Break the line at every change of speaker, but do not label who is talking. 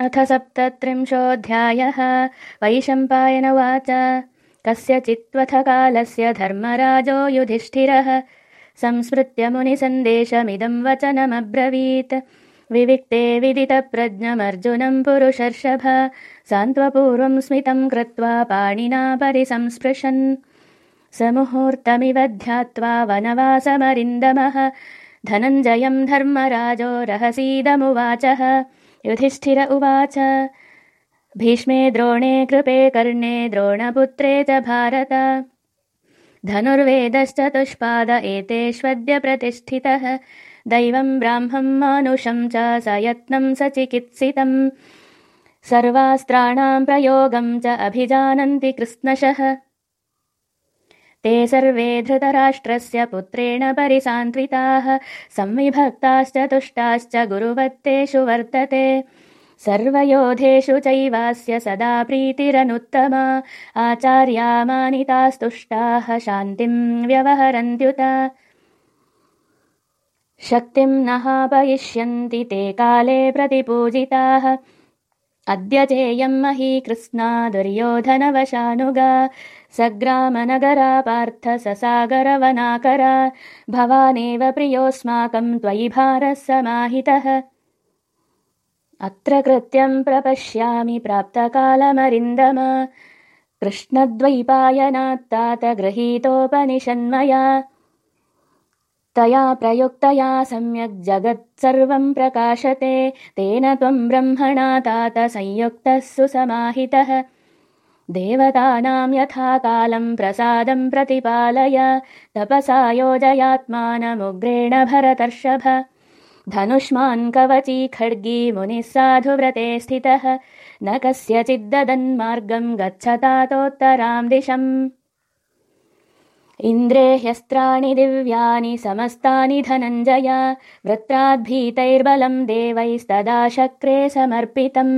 अथ सप्तत्रिंशोऽध्यायः। वैशम्पायन उवाच। कस्यचित्त्वथ कालस्य धर्मराजो युधिष्ठिरः। संस्मृत्य मुनिसन्देशमिदं वचनमब्रवीत्। विविक्ते विदितप्रज्ञमर्जुनं पुरुषर्षभ। सान्त्वपूर्वं स्मितं कृत्वा पाणिना परिसंस्पृशन्। स मुहूर्तमिव ध्यात्वा वनवासमरिन्दमः। धनञ्जयं धर्मराजो रहसीदमुवाचः युधिष्ठिर उवाच। भीष्मे द्रोणे कृपे कर्णे द्रोणपुत्रे च भारत। धनुर्वेदश्चतुष्पाद एतेष्वद्य प्रतिष्ठितः। दैवं ब्राह्मं मानुषं च स यत्नं स चिकित्सितम् सर्वास्त्राणां प्रयोगं च अभिजानन्ति कृत्स्नशः ते सर्वे धृतराष्ट्रस्य पुत्रेण परिसान्त्विताः। संविभक्ताश्च तुष्टाश्च गुरुवत्तेषु वर्तते। सर्वयोधेषु चैवास्य सदा प्रीतिरनुत्तमा। आचार्या मानितास्तुष्टाः शान्तिं व्यवहरन्त्युत। शक्तिं नहापयिष्यन्ति ते काले प्रतिपूजिताः अद्य चेयं मही कृत्स्ना दुर्योधनवशानुगा सग्रामनगरा पार्थ ससागरवनाकरा भवानेव प्रियोऽस्माकं त्वयि भारः समाहितः। अत्र कृत्यं प्रपश्यामि प्राप्तकालमरिन्दम। कृष्णद्वैपायनात्तात गृहीतोपनिषन्मया तया प्रयुक्तया सम्यक् जगत् सर्वं प्रकाशते तेन त्वं ब्रह्मणा तात संयुक्तः सुसमाहितः। देवतानां यथा कालं प्रसादं प्रतिपालय तपसा योजयात्मानमुग्रेण भरतर्षभ। धनुष्मान् कवची खड्गी मुनिः साधुव्रते स्थितः न कस्यचिद्ददन्मार्गं गच्छतातोत्तरां दिशम् इन्द्रे ह्यस्त्राणि दिव्यानि समस्तानि धनञ्जय वृत्राद्भीतैर्बलं देवैस्तदा शक्रे समर्पितम्